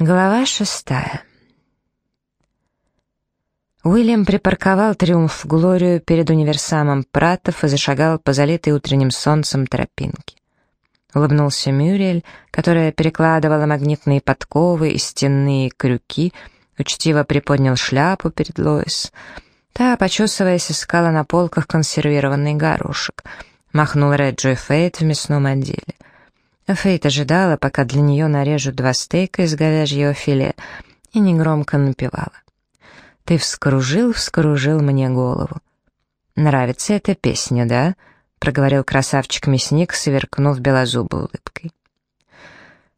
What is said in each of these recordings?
Глава шестая. Уильям припарковал «Триумф Глорию» перед универсамом Пратов и зашагал по залитой утренним солнцем тропинке. Улыбнулся Мюрель, которая перекладывала магнитные подковы и стенные крюки, учтиво приподнял шляпу перед Лоис. Та, почесываясь, искала на полках консервированный горошек. Махнул Реджи Фейт в мясном отделе. Фейт ожидала, пока для нее нарежут два стейка из говяжьего филе, и негромко напевала. «Ты вскружил, вскружил мне голову». «Нравится эта песня, да?» — проговорил красавчик-мясник, сверкнув белозубой улыбкой.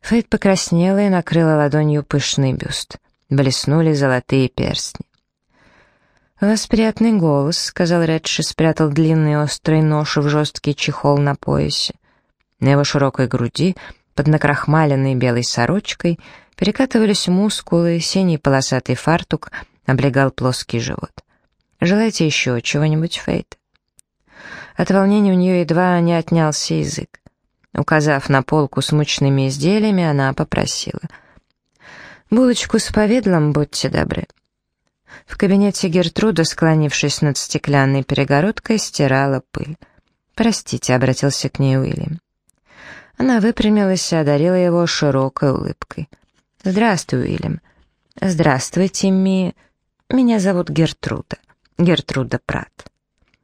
Фейт покраснела и накрыла ладонью пышный бюст. Блеснули золотые перстни. «У вас приятный голос», — сказал Редши, спрятал длинный острый нож в жесткий чехол на поясе. На его широкой груди, под накрахмаленной белой сорочкой, перекатывались мускулы, синий полосатый фартук облегал плоский живот. «Желаете еще чего-нибудь, Фейт?» От волнения у нее едва не отнялся язык. Указав на полку с мучными изделиями, она попросила. «Булочку с повидлом, будьте добры». В кабинете Гертруда, склонившись над стеклянной перегородкой, стирала пыль. «Простите», — обратился к ней Уильям. Она выпрямилась и одарила его широкой улыбкой. «Здравствуй, Уильям». «Здравствуйте, Ми. Меня зовут Гертруда. Гертруда Прат».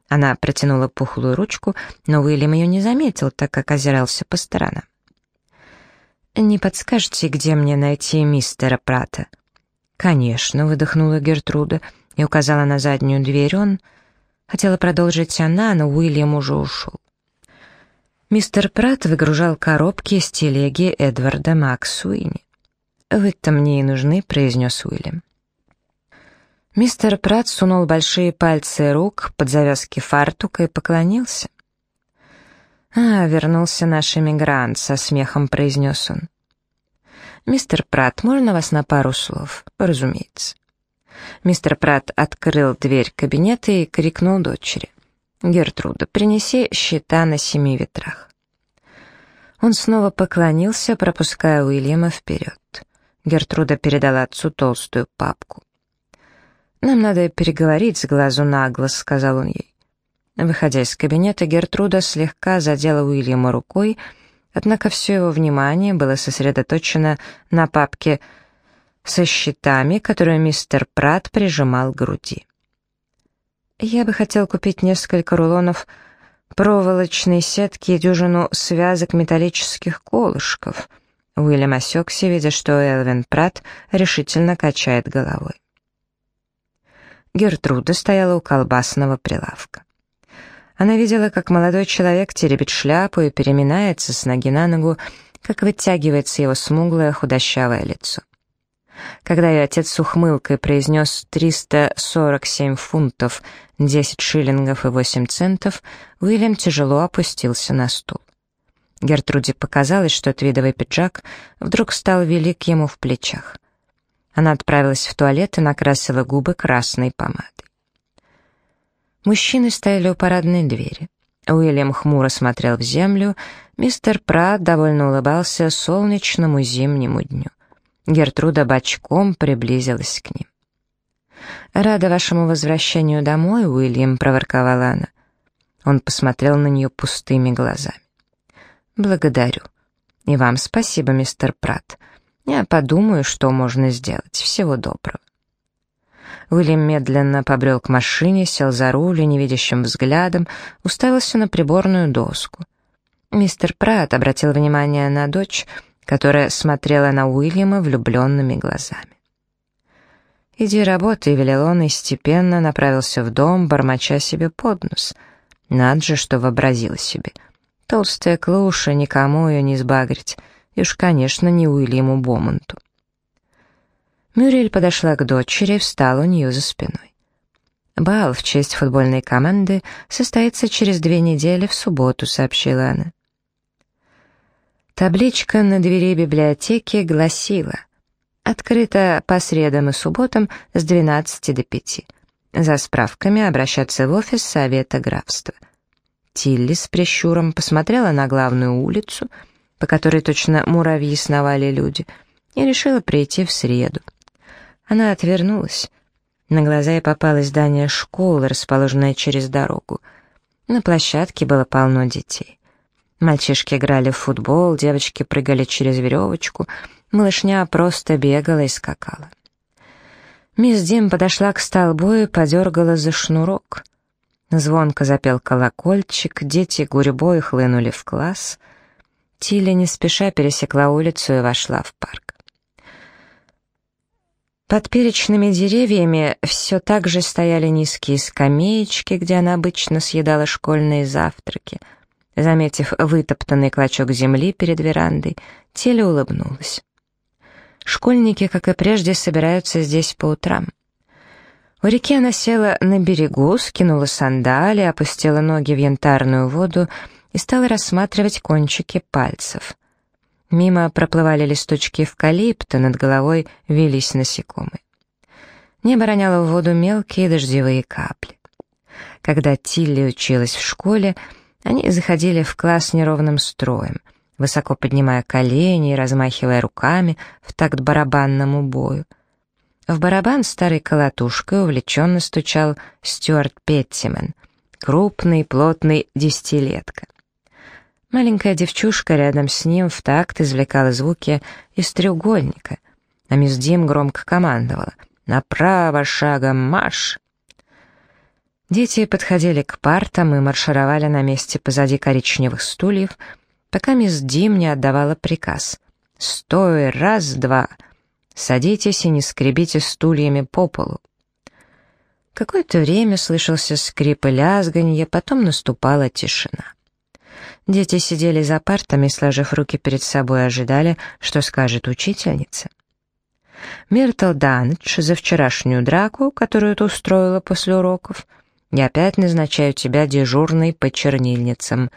Она протянула пухлую ручку, но Уильям ее не заметил, так как озирался по сторонам. «Не подскажете, где мне найти мистера Прата?» «Конечно», — выдохнула Гертруда и указала на заднюю дверь. Он... Хотела продолжить она, но Уильям уже ушел. Мистер Пратт выгружал коробки из телеги Эдварда Максуини. «Вы-то мне и нужны», — произнес Уильям. Мистер Пратт сунул большие пальцы рук под завязки фартука и поклонился. «А, вернулся наш эмигрант», — со смехом произнес он. «Мистер Пратт, можно вас на пару слов?» «Разумеется». Мистер Пратт открыл дверь кабинета и крикнул дочери. «Гертруда, принеси счета на семи ветрах». Он снова поклонился, пропуская Уильяма вперед. Гертруда передала отцу толстую папку. «Нам надо переговорить с глазу на глаз», — сказал он ей. Выходя из кабинета, Гертруда слегка задела Уильяма рукой, однако все его внимание было сосредоточено на папке со счетами, которую мистер Пратт прижимал к груди. Я бы хотел купить несколько рулонов проволочной сетки и дюжину связок металлических колышков. Уильям осекся, видя, что Элвин Пратт решительно качает головой. Гертруда стояла у колбасного прилавка. Она видела, как молодой человек теребит шляпу и переминается с ноги на ногу, как вытягивается его смуглое худощавое лицо. Когда ее отец с ухмылкой произнес 347 фунтов, 10 шиллингов и 8 центов, Уильям тяжело опустился на стул. Гертруде показалось, что твидовый пиджак вдруг стал велик ему в плечах. Она отправилась в туалет и накрасила губы красной помадой. Мужчины стояли у парадной двери. Уильям хмуро смотрел в землю, мистер Прат довольно улыбался солнечному зимнему дню. Гертруда бочком приблизилась к ним. «Рада вашему возвращению домой, Уильям», — проворковала она. Он посмотрел на нее пустыми глазами. «Благодарю. И вам спасибо, мистер Пратт. Я подумаю, что можно сделать. Всего доброго». Уильям медленно побрел к машине, сел за руль и невидящим взглядом уставился на приборную доску. Мистер Пратт обратил внимание на дочь — которая смотрела на Уильяма влюбленными глазами. «Иди работай», — велел он и степенно направился в дом, бормоча себе под нос. Над же, что вообразила себе. Толстая клуша, никому ее не сбагрить, и уж, конечно, не Уильяму Бомонту. Мюрель подошла к дочери и встала у нее за спиной. «Бал в честь футбольной команды состоится через две недели в субботу», — сообщила она. Табличка на двери библиотеки гласила «Открыто по средам и субботам с 12 до 5». За справками обращаться в офис Совета графства. Тилли с прищуром посмотрела на главную улицу, по которой точно муравьи сновали люди, и решила прийти в среду. Она отвернулась. На глаза ей попалось здание школы, расположенное через дорогу. На площадке было полно детей. Мальчишки играли в футбол, девочки прыгали через веревочку, малышня просто бегала и скакала. Мисс Дим подошла к столбу и подергала за шнурок. Звонко запел колокольчик, дети гурьбой хлынули в класс. Тилли не спеша пересекла улицу и вошла в парк. Под перечными деревьями все так же стояли низкие скамеечки, где она обычно съедала школьные завтраки. Заметив вытоптанный клочок земли перед верандой, Тилли улыбнулась. Школьники, как и прежде, собираются здесь по утрам. У реки она села на берегу, скинула сандали, опустила ноги в янтарную воду и стала рассматривать кончики пальцев. Мимо проплывали листочки эвкалипта, над головой вились насекомые. Небо роняло в воду мелкие дождевые капли. Когда Тилли училась в школе, они заходили в класс неровным строем, высоко поднимая колени и размахивая руками в такт барабанному бою. В барабан старой колотушкой увлеченно стучал Стюарт Петтимен, крупный, плотный десятилетка. Маленькая девчушка рядом с ним в такт извлекала звуки из треугольника, а мисс Дим громко командовала «Направо шагом марш!». Дети подходили к партам и маршировали на месте позади коричневых стульев, пока мисс Дим не отдавала приказ «Стой, раз-два!» «Садитесь и не скребите стульями по полу». Какое-то время слышался скрип и лязганье, потом наступала тишина. Дети сидели за партами, сложив руки перед собой, ожидали, что скажет учительница. Миртл Данч за вчерашнюю драку, которую ты устроила после уроков, я опять назначаю тебя дежурной по чернильницам.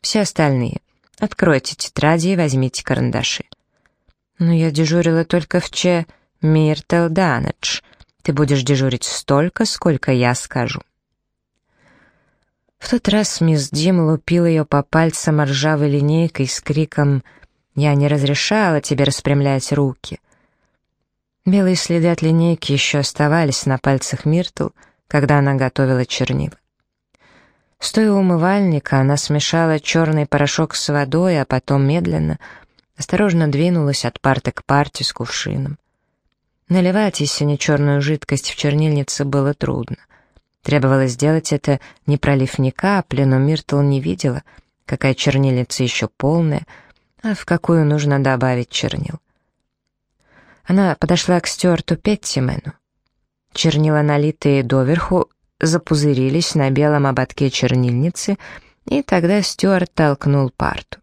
Все остальные, откройте тетради и возьмите карандаши. Но я дежурила только в Че Миртл Данч. Ты будешь дежурить столько, сколько я скажу. В тот раз мисс Дим лупила ее по пальцам ржавой линейкой с криком «Я не разрешала тебе распрямлять руки». Белые следы от линейки еще оставались на пальцах Миртл, когда она готовила чернила. Стоя у умывальника, она смешала черный порошок с водой, а потом медленно, осторожно двинулась от парты к парте с кувшином. Наливать из сине черную жидкость в чернильнице было трудно. Требовалось сделать это, не пролив ни капли, но Миртл не видела, какая чернильница еще полная, а в какую нужно добавить чернил. Она подошла к Стюарту Петтимену. Чернила, налитые доверху, запузырились на белом ободке чернильницы, и тогда Стюарт толкнул парту.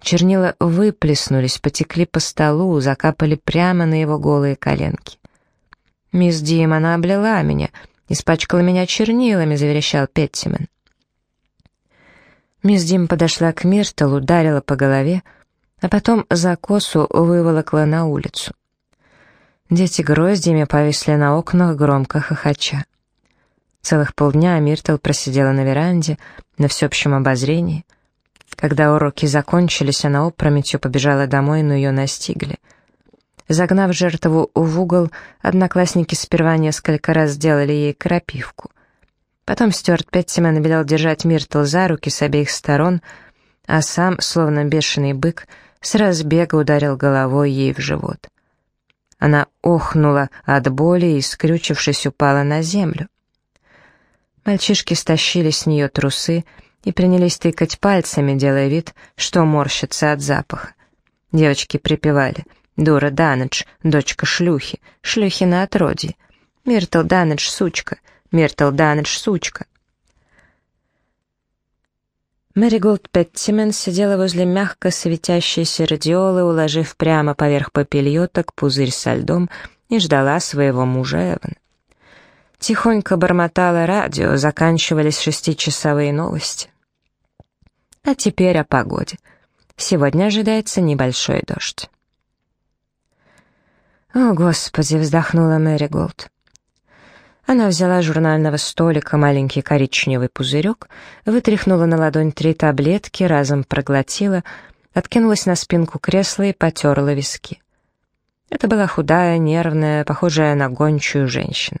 Чернила выплеснулись, потекли по столу, закапали прямо на его голые коленки. «Мисс Дим, она облила меня», «Испачкала меня чернилами», — заверещал Петтимен. Мисс Дим подошла к Миртл, ударила по голове, а потом за косу выволокла на улицу. Дети гроздьями повисли на окнах, громко хохоча. Целых полдня Миртл просидела на веранде, на всеобщем обозрении. Когда уроки закончились, она опрометью побежала домой, но ее настигли — Загнав жертву в угол, одноклассники сперва несколько раз сделали ей крапивку. Потом Стюарт Петтимен велел держать Миртл за руки с обеих сторон, а сам, словно бешеный бык, с разбега ударил головой ей в живот. Она охнула от боли и, скрючившись, упала на землю. Мальчишки стащили с нее трусы и принялись тыкать пальцами, делая вид, что морщатся от запаха. Девочки припевали — Дура Данедж, дочка шлюхи, шлюхино отродье. Миртл Данедж, сучка, Миртл Данедж, сучка. Мэри Голд Петтимен сидела возле мягко светящейся радиолы, уложив прямо поверх папильоток пузырь со льдом и ждала своего мужа Эвана. Тихонько бормотало радио, заканчивались шестичасовые новости. А теперь о погоде. Сегодня ожидается небольшой дождь. «О, Господи!» — вздохнула Мэри Голд. Она взяла с журнального столика маленький коричневый пузырек, вытряхнула на ладонь три таблетки, разом проглотила, откинулась на спинку кресла и потерла виски. Это была худая, нервная, похожая на гончую женщина.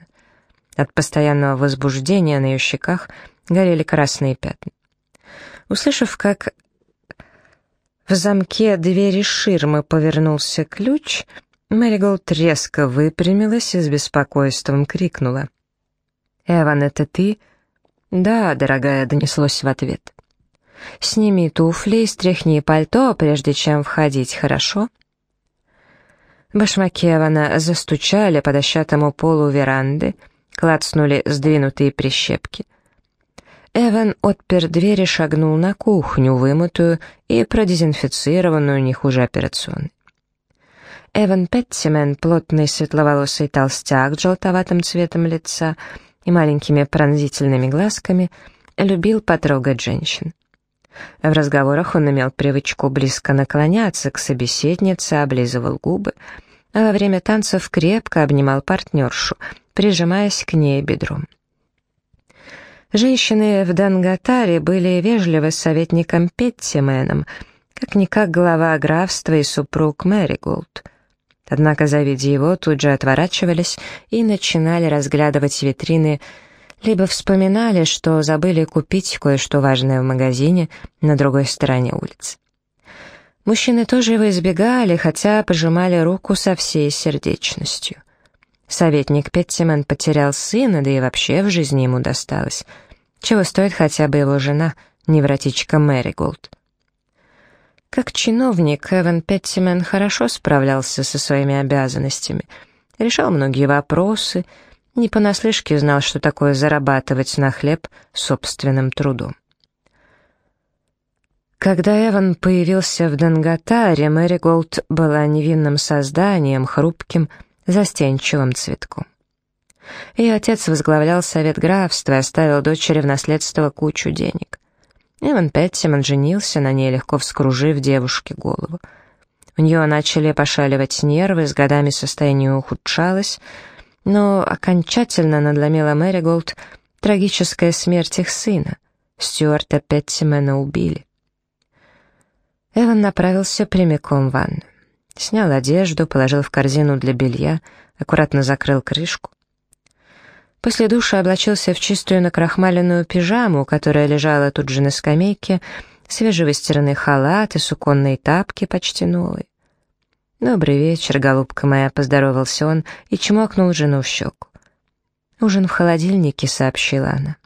От постоянного возбуждения на ее щеках горели красные пятна. Услышав, как в замке двери ширмы повернулся ключ, Мэриголд резко выпрямилась и с беспокойством крикнула. «Эван, это ты?» «Да, дорогая», — донеслось в ответ. «Сними туфли и стряхни пальто, прежде чем входить, хорошо?» Башмаки Эвана застучали по дощатому полу веранды, клацнули сдвинутые прищепки. Эван отпер дверь и шагнул на кухню, вымытую и продезинфицированную не хуже операционной. Эван Петтимен, плотный светловолосый толстяк с желтоватым цветом лица и маленькими пронзительными глазками, любил потрогать женщин. В разговорах он имел привычку близко наклоняться к собеседнице, облизывал губы, а во время танцев крепко обнимал партнершу, прижимаясь к ней бедром. Женщины в Данготаре были вежливы с советником Петтименом, как-никак глава графства и супруг Мэри Голд. Однако, завидя его, тут же отворачивались и начинали разглядывать витрины, либо вспоминали, что забыли купить кое-что важное в магазине на другой стороне улицы. Мужчины тоже его избегали, хотя пожимали руку со всей сердечностью. Советник Петтимен потерял сына, да и вообще в жизни ему досталось. Чего стоит хотя бы его жена, невротичка Мэри Голд. Как чиновник, Эван Петтимен хорошо справлялся со своими обязанностями, решал многие вопросы, не понаслышке знал, что такое зарабатывать на хлеб собственным трудом. Когда Эван появился в Данготаре, Мэри Голд была невинным созданием, хрупким, застенчивым цветком. Ее отец возглавлял совет графства и оставил дочери в наследство кучу денег. Эван Петтиман женился на ней, легко вскружив девушке голову. У нее начали пошаливать нервы, с годами состояние ухудшалось, но окончательно надломила Мэри Голд трагическая смерть их сына. Стюарта Петтимена убили. Эван направился прямиком в ванну. Снял одежду, положил в корзину для белья, аккуратно закрыл крышку. После душа облачился в чистую накрахмаленную пижаму, которая лежала тут же на скамейке, свежевыстиранный халат и суконные тапки почти новые. «Добрый вечер, голубка моя», — поздоровался он и чмокнул жену в щеку. «Ужин в холодильнике», — сообщила она.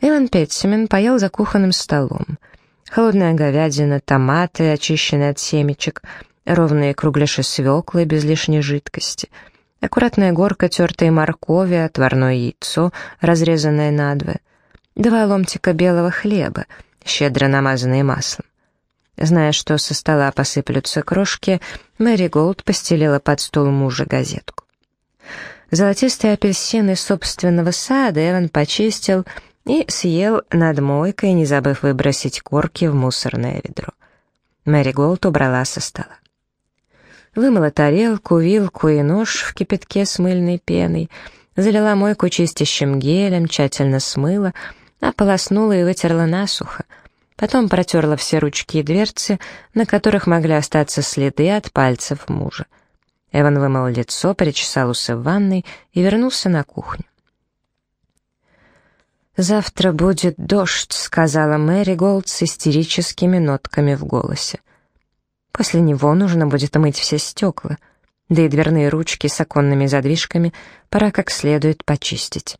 Эван Петсимен поел за кухонным столом. Холодная говядина, томаты, очищенные от семечек, ровные кругляши свеклы без лишней жидкости, аккуратная горка тертой моркови, отварное яйцо, разрезанное надвое, два ломтика белого хлеба, щедро намазанные маслом. Зная, что со стола посыплются крошки, Мэри Голд постелила под стол мужа газетку. Золотистые апельсины собственного сада Эван почистил и съел над мойкой, не забыв выбросить корки в мусорное ведро. Мэри Голд убрала со стола. Вымыла тарелку, вилку и нож в кипятке с мыльной пеной, залила мойку чистящим гелем, тщательно смыла, ополоснула и вытерла насухо. Потом протерла все ручки и дверцы, на которых могли остаться следы от пальцев мужа. Эван вымыл лицо, причесал усы в ванной и вернулся на кухню. «Завтра будет дождь», — сказала Мэри Голд с истерическими нотками в голосе. «После него нужно будет мыть все стекла, да и дверные ручки с оконными задвижками пора как следует почистить».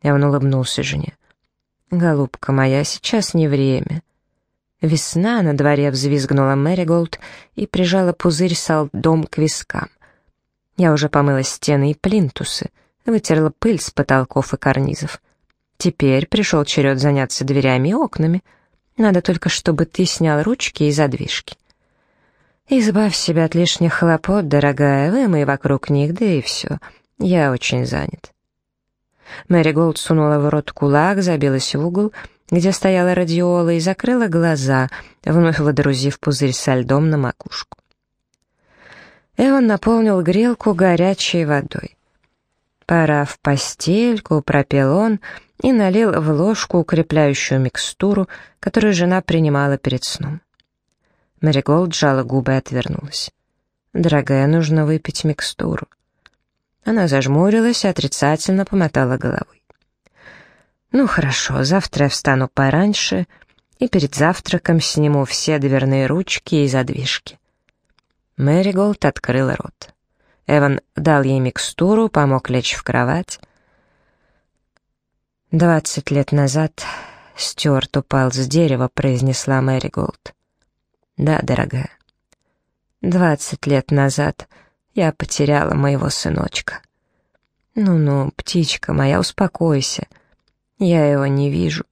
И он улыбнулся жене. «Голубка моя, сейчас не время». Весна на дворе взвизгнула Мэри Голд и прижала пузырь с льдом к вискам. Я уже помыла стены и плинтусы, вытерла пыль с потолков и карнизов. Теперь пришел черед заняться дверями и окнами. Надо только, чтобы ты снял ручки и задвижки. Избавь себя от лишних хлопот, дорогая, вымой вокруг них, да и все. Я очень занят. Мэри Голд сунула в рот кулак, забилась в угол, где стояла радиола, и закрыла глаза, вновь водрузив пузырь со льдом на макушку. Эван наполнил грелку горячей водой. «Пора в постельку», — пропел он, — и налил в ложку укрепляющую микстуру, которую жена принимала перед сном. Мэри Голд сжала губы и отвернулась. «Дорогая, нужно выпить микстуру». Она зажмурилась и отрицательно помотала головой. «Ну хорошо, завтра я встану пораньше и перед завтраком сниму все дверные ручки и задвижки». Мэри Голд открыла рот. Эван дал ей микстуру, помог лечь в кровать. «Двадцать лет назад Стюарт упал с дерева», — произнесла Мэри Голд. «Да, дорогая. Двадцать лет назад я потеряла моего сыночка. Ну-ну, птичка моя, успокойся. Я его не вижу».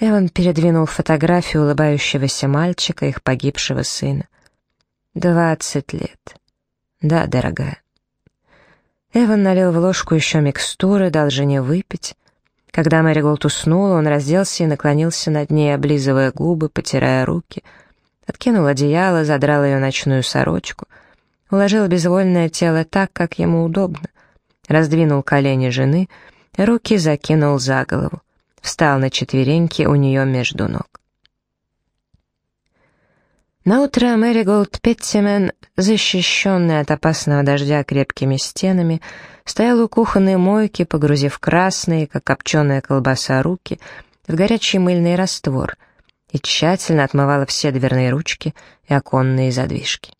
Эван передвинул фотографию улыбающегося мальчика, их погибшего сына. «Двадцать лет. Да, дорогая». Эван налил в ложку еще микстуры, дал жене выпить. Когда Мэри Голд уснула, он разделся и наклонился над ней, облизывая губы, потирая руки. Откинул одеяло, задрал ее ночную сорочку. Уложил безвольное тело так, как ему удобно. Раздвинул колени жены, руки закинул за голову. Встал на четвереньки у нее между ног. Наутро Мэри Голд Петтимен, защищенная от опасного дождя крепкими стенами, стоял у кухонной мойки, погрузив красные, как копченая колбаса, руки в горячий мыльный раствор и тщательно отмывала все дверные ручки и оконные задвижки.